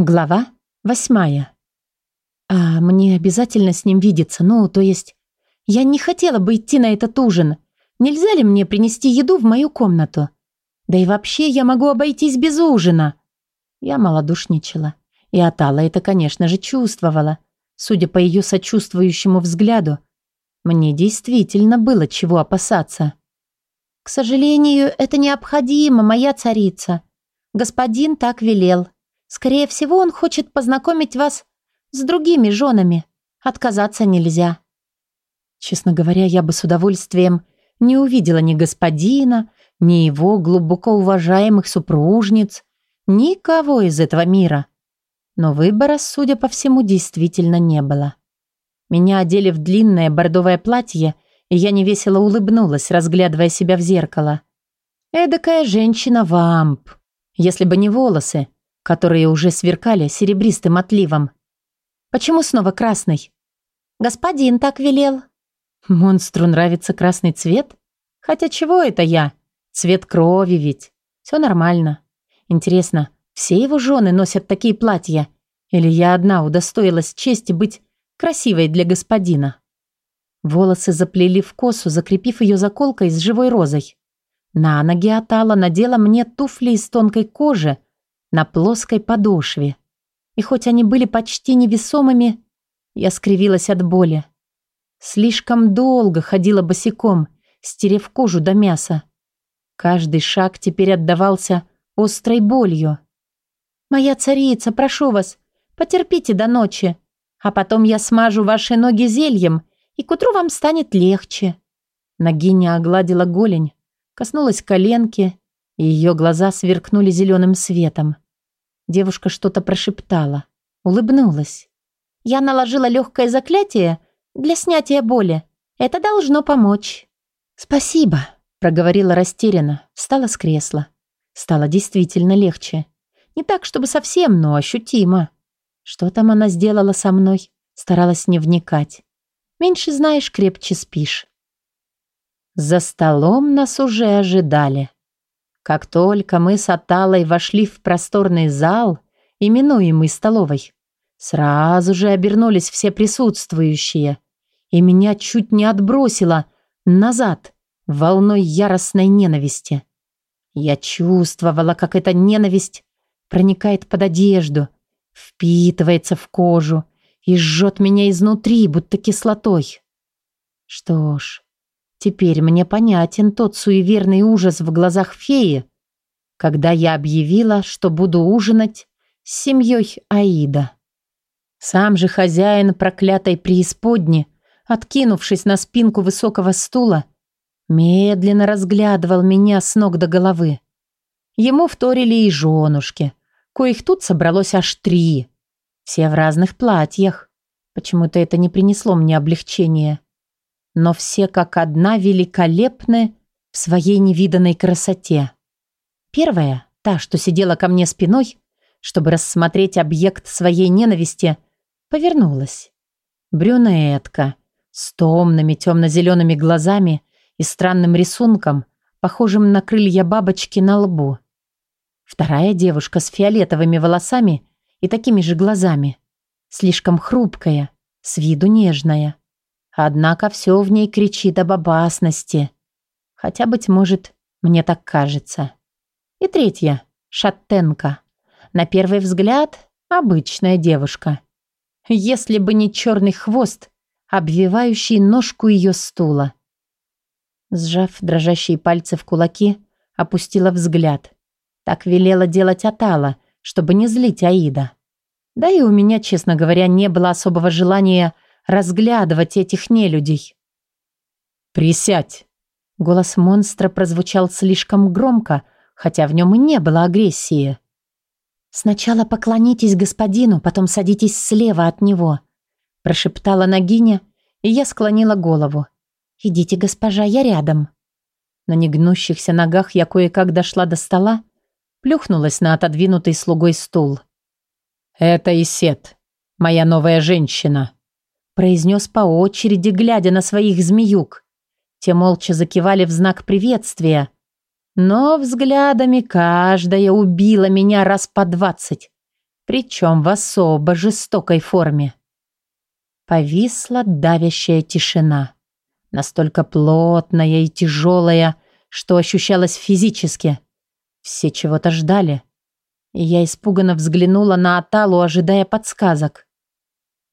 Глава восьмая. А мне обязательно с ним видеться, ну, то есть... Я не хотела бы идти на этот ужин. Нельзя ли мне принести еду в мою комнату? Да и вообще я могу обойтись без ужина. Я малодушничала. И Атала это, конечно же, чувствовала. Судя по ее сочувствующему взгляду, мне действительно было чего опасаться. «К сожалению, это необходимо, моя царица. Господин так велел», Скорее всего, он хочет познакомить вас с другими женами. Отказаться нельзя. Честно говоря, я бы с удовольствием не увидела ни господина, ни его глубоко уважаемых супружниц, никого из этого мира. Но выбора, судя по всему, действительно не было. Меня одели в длинное бордовое платье, и я невесело улыбнулась, разглядывая себя в зеркало. Эдакая женщина-вамп. Если бы не волосы, которые уже сверкали серебристым отливом. «Почему снова красный?» «Господин так велел». «Монстру нравится красный цвет? Хотя чего это я? Цвет крови ведь. Все нормально. Интересно, все его жены носят такие платья? Или я одна удостоилась чести быть красивой для господина?» Волосы заплели в косу, закрепив ее заколкой с живой розой. На ноги Атала надела мне туфли из тонкой кожи, на плоской подошве. И хоть они были почти невесомыми, я скривилась от боли. Слишком долго ходила босиком, стерев кожу до мяса. Каждый шаг теперь отдавался острой болью. «Моя царица, прошу вас, потерпите до ночи, а потом я смажу ваши ноги зельем, и к утру вам станет легче». Нагиня огладила голень, коснулась коленки ее глаза сверкнули зеленым светом. Девушка что-то прошептала, улыбнулась. «Я наложила легкое заклятие для снятия боли. Это должно помочь». «Спасибо», — проговорила растерянно, встала с кресла. Стало действительно легче. Не так, чтобы совсем, но ощутимо. Что там она сделала со мной? Старалась не вникать. Меньше знаешь, крепче спишь. За столом нас уже ожидали. Как только мы с Аталой вошли в просторный зал, именуемый столовой, сразу же обернулись все присутствующие, и меня чуть не отбросило назад волной яростной ненависти. Я чувствовала, как эта ненависть проникает под одежду, впитывается в кожу и жжет меня изнутри, будто кислотой. Что ж, Теперь мне понятен тот суеверный ужас в глазах феи, когда я объявила, что буду ужинать с семьей Аида. Сам же хозяин проклятой преисподни, откинувшись на спинку высокого стула, медленно разглядывал меня с ног до головы. Ему вторили и женушки, коих тут собралось аж три. Все в разных платьях. Почему-то это не принесло мне облегчения но все как одна великолепны в своей невиданной красоте. Первая, та, что сидела ко мне спиной, чтобы рассмотреть объект своей ненависти, повернулась. Брюнетка с томными темно-зелеными глазами и странным рисунком, похожим на крылья бабочки на лбу. Вторая девушка с фиолетовыми волосами и такими же глазами. Слишком хрупкая, с виду нежная. Однако все в ней кричит об опасности. Хотя, быть может, мне так кажется. И третья – шаттенка. На первый взгляд – обычная девушка. Если бы не черный хвост, обвивающий ножку ее стула. Сжав дрожащие пальцы в кулаки, опустила взгляд. Так велела делать Атала, чтобы не злить Аида. Да и у меня, честно говоря, не было особого желания – разглядывать этих нелюдей. «Присядь!» Голос монстра прозвучал слишком громко, хотя в нем и не было агрессии. «Сначала поклонитесь господину, потом садитесь слева от него», прошептала Нагиня, и я склонила голову. «Идите, госпожа, я рядом». На негнущихся ногах я кое-как дошла до стола, плюхнулась на отодвинутый слугой стул. «Это Исет, моя новая женщина», произнес по очереди, глядя на своих змеюк. Те молча закивали в знак приветствия. Но взглядами каждая убила меня раз по двадцать. причем в особо жестокой форме. Повисла давящая тишина, настолько плотная и тяжелая, что ощущалась физически. Все чего-то ждали. Я испуганно взглянула на Аталу, ожидая подсказок.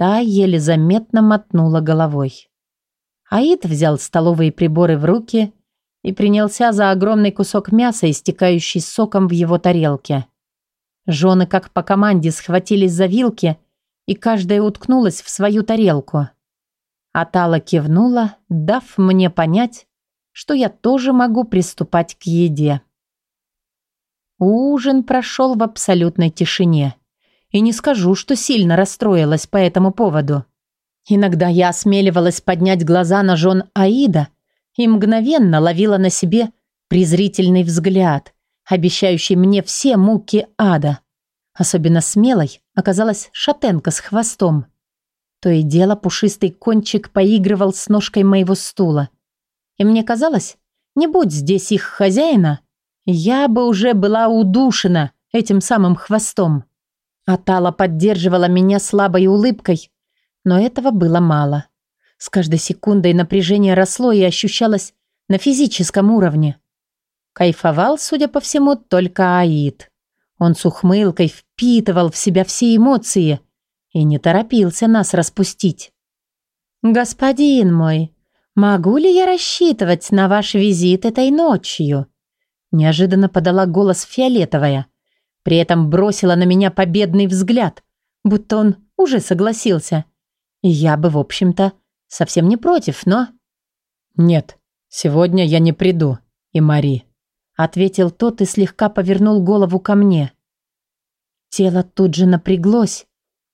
Та еле заметно мотнула головой. Аид взял столовые приборы в руки и принялся за огромный кусок мяса, истекающий соком в его тарелке. Жены, как по команде, схватились за вилки, и каждая уткнулась в свою тарелку. Атала кивнула, дав мне понять, что я тоже могу приступать к еде. Ужин прошел в абсолютной тишине. И не скажу, что сильно расстроилась по этому поводу. Иногда я осмеливалась поднять глаза на жен Аида и мгновенно ловила на себе презрительный взгляд, обещающий мне все муки ада. Особенно смелой оказалась шатенка с хвостом. То и дело пушистый кончик поигрывал с ножкой моего стула. И мне казалось, не будь здесь их хозяина, я бы уже была удушена этим самым хвостом. Атала поддерживала меня слабой улыбкой, но этого было мало. С каждой секундой напряжение росло и ощущалось на физическом уровне. Кайфовал, судя по всему, только Аид. Он с ухмылкой впитывал в себя все эмоции и не торопился нас распустить. «Господин мой, могу ли я рассчитывать на ваш визит этой ночью?» Неожиданно подала голос фиолетовая. При этом бросила на меня победный взгляд, будто он уже согласился. Я бы, в общем-то, совсем не против, но... «Нет, сегодня я не приду, и Мари», — ответил тот и слегка повернул голову ко мне. Тело тут же напряглось,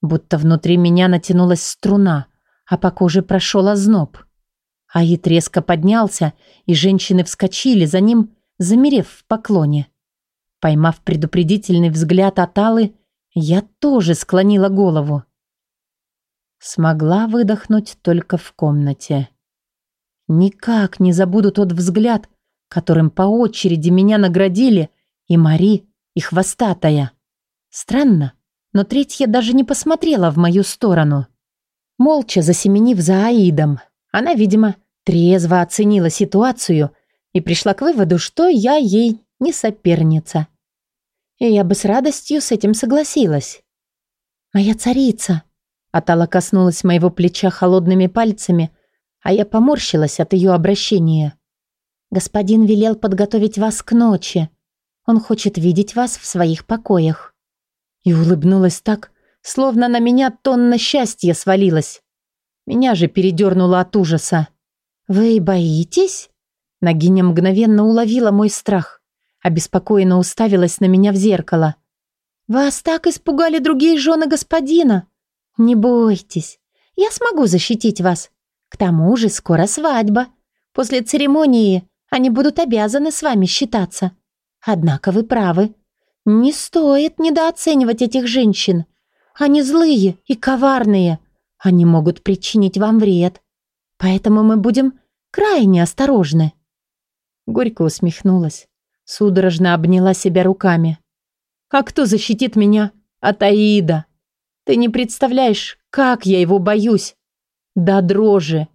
будто внутри меня натянулась струна, а по коже прошел озноб. Аид резко поднялся, и женщины вскочили за ним, замерев в поклоне. Поймав предупредительный взгляд Аталы, я тоже склонила голову. Смогла выдохнуть только в комнате. Никак не забуду тот взгляд, которым по очереди меня наградили и Мари, и Хвостатая. Странно, но третья даже не посмотрела в мою сторону. Молча засеменив за Аидом, она, видимо, трезво оценила ситуацию и пришла к выводу, что я ей не соперница. И я бы с радостью с этим согласилась. «Моя царица!» Атала коснулась моего плеча холодными пальцами, а я поморщилась от ее обращения. «Господин велел подготовить вас к ночи. Он хочет видеть вас в своих покоях». И улыбнулась так, словно на меня тонна счастья свалилась. Меня же передернуло от ужаса. «Вы боитесь?» Нагиня мгновенно уловила мой страх, обеспокоенно уставилась на меня в зеркало. «Вас так испугали другие жены господина! Не бойтесь, я смогу защитить вас. К тому же скоро свадьба. После церемонии они будут обязаны с вами считаться. Однако вы правы. Не стоит недооценивать этих женщин. Они злые и коварные. Они могут причинить вам вред. Поэтому мы будем крайне осторожны. Горько усмехнулась. Судорожно обняла себя руками. «А кто защитит меня от Аида? Ты не представляешь, как я его боюсь. Да дрожи.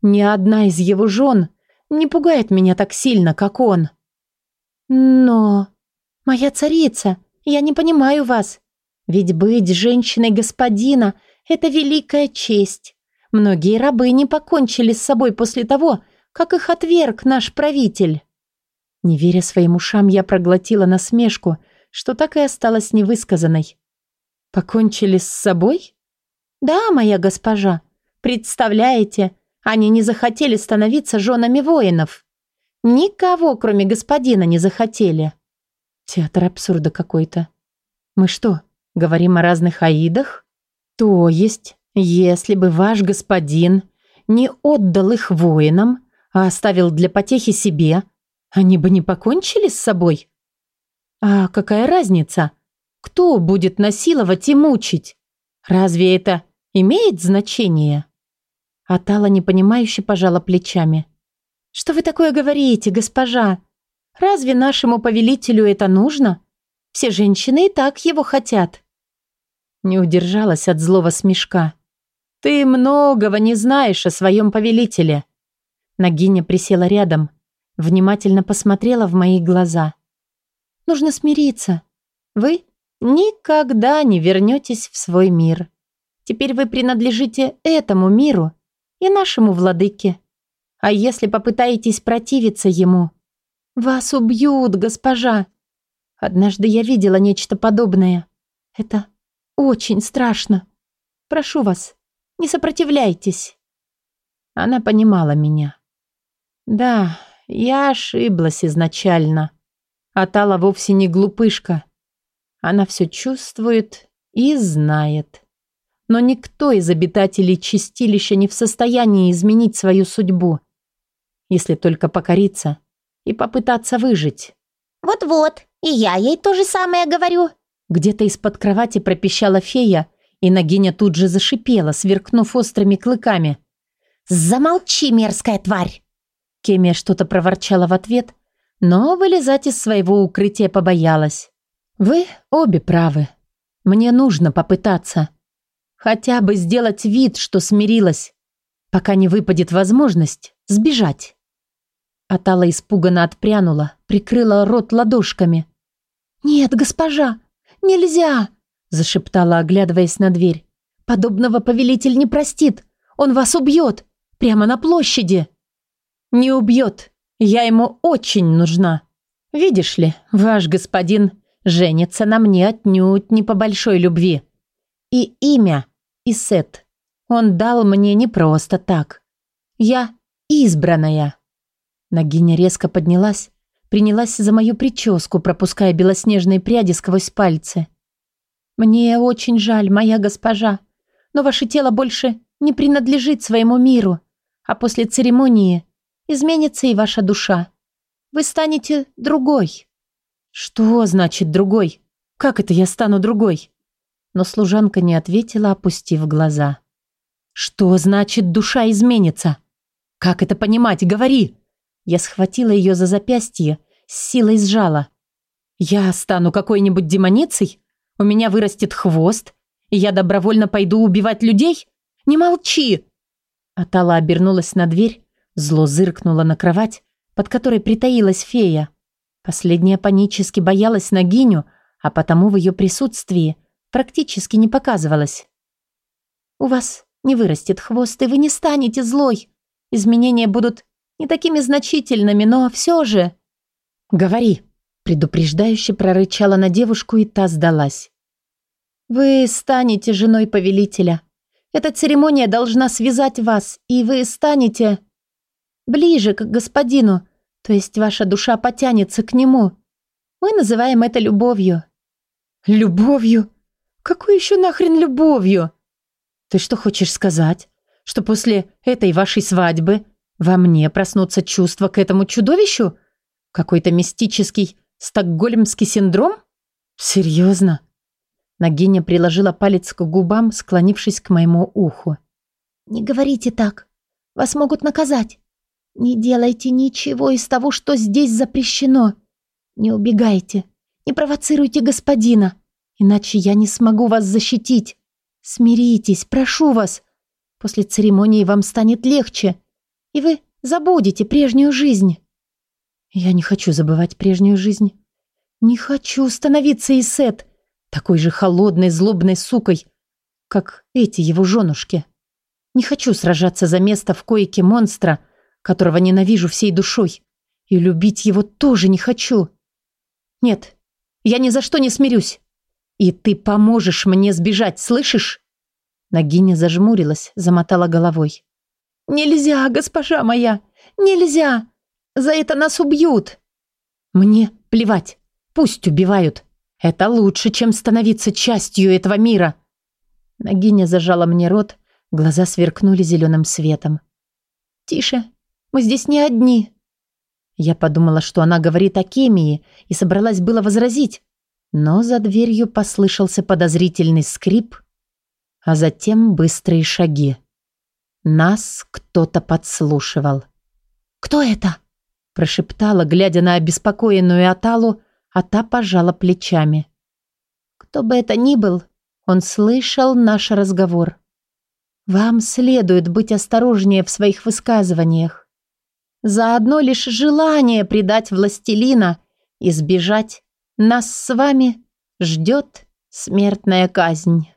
Ни одна из его жен не пугает меня так сильно, как он». «Но... моя царица, я не понимаю вас. Ведь быть женщиной господина — это великая честь. Многие рабы не покончили с собой после того, как их отверг наш правитель. Не веря своим ушам, я проглотила насмешку, что так и осталась невысказанной. Покончили с собой? Да, моя госпожа. Представляете, они не захотели становиться женами воинов. Никого, кроме господина, не захотели. Театр абсурда какой-то. Мы что, говорим о разных аидах? То есть, если бы ваш господин не отдал их воинам, а оставил для потехи себе, они бы не покончили с собой? А какая разница? Кто будет насиловать и мучить? Разве это имеет значение? Атала непонимающе пожала плечами. Что вы такое говорите, госпожа? Разве нашему повелителю это нужно? Все женщины и так его хотят. Не удержалась от злого смешка. «Ты многого не знаешь о своем повелителе». Нагиня присела рядом, внимательно посмотрела в мои глаза. «Нужно смириться. Вы никогда не вернетесь в свой мир. Теперь вы принадлежите этому миру и нашему владыке. А если попытаетесь противиться ему, вас убьют, госпожа. Однажды я видела нечто подобное. Это очень страшно. Прошу вас, не сопротивляйтесь. Она понимала меня. Да, я ошиблась изначально. Атала вовсе не глупышка. Она все чувствует и знает. Но никто из обитателей чистилища не в состоянии изменить свою судьбу. Если только покориться и попытаться выжить. «Вот-вот, и я ей то же самое говорю». Где-то из-под кровати пропищала фея, и Нагиня тут же зашипела, сверкнув острыми клыками. «Замолчи, мерзкая тварь!» Кемия что-то проворчала в ответ, но вылезать из своего укрытия побоялась. «Вы обе правы. Мне нужно попытаться. Хотя бы сделать вид, что смирилась, пока не выпадет возможность сбежать». Атала испуганно отпрянула, прикрыла рот ладошками. «Нет, госпожа, нельзя!» зашептала, оглядываясь на дверь. «Подобного повелитель не простит. Он вас убьет. Прямо на площади». «Не убьет. Я ему очень нужна. Видишь ли, ваш господин женится на мне отнюдь не по большой любви. И имя Исет он дал мне не просто так. Я избранная». Нагиня резко поднялась, принялась за мою прическу, пропуская белоснежные пряди сквозь пальцы. «Мне очень жаль, моя госпожа, но ваше тело больше не принадлежит своему миру, а после церемонии изменится и ваша душа. Вы станете другой». «Что значит другой? Как это я стану другой?» Но служанка не ответила, опустив глаза. «Что значит душа изменится? Как это понимать? Говори!» Я схватила ее за запястье, с силой сжала. «Я стану какой-нибудь демоницей? У меня вырастет хвост, и я добровольно пойду убивать людей? Не молчи!» Атала обернулась на дверь, зло зыркнула на кровать, под которой притаилась фея. Последняя панически боялась Нагиню, а потому в ее присутствии практически не показывалась. «У вас не вырастет хвост, и вы не станете злой. Изменения будут не такими значительными, но все же...» «Говори», Предупреждающе прорычала на девушку, и та сдалась. «Вы станете женой повелителя. Эта церемония должна связать вас, и вы станете ближе к господину, то есть ваша душа потянется к нему. Мы называем это любовью». «Любовью? Какой еще нахрен любовью?» «Ты что хочешь сказать? Что после этой вашей свадьбы во мне проснутся чувства к этому чудовищу? Какой-то мистический Стокгольмский синдром? Серьезно? Нагиня приложила палец к губам, склонившись к моему уху. «Не говорите так. Вас могут наказать. Не делайте ничего из того, что здесь запрещено. Не убегайте. Не провоцируйте господина. Иначе я не смогу вас защитить. Смиритесь, прошу вас. После церемонии вам станет легче. И вы забудете прежнюю жизнь». Я не хочу забывать прежнюю жизнь. Не хочу становиться Исет, такой же холодной, злобной сукой, как эти его женушки. Не хочу сражаться за место в койке монстра, которого ненавижу всей душой. И любить его тоже не хочу. Нет, я ни за что не смирюсь. И ты поможешь мне сбежать, слышишь? Нагиня зажмурилась, замотала головой. «Нельзя, госпожа моя, нельзя! За это нас убьют!» «Мне плевать. Пусть убивают. Это лучше, чем становиться частью этого мира». Нагиня зажала мне рот, глаза сверкнули зеленым светом. «Тише, мы здесь не одни». Я подумала, что она говорит о Кемии, и собралась было возразить, но за дверью послышался подозрительный скрип, а затем быстрые шаги. Нас кто-то подслушивал. «Кто это?» прошептала, глядя на обеспокоенную Аталу, а та пожала плечами. «Кто бы это ни был, Он слышал наш разговор. Вам следует быть осторожнее в своих высказываниях. За одно лишь желание предать властелина и сбежать нас с вами ждет смертная казнь.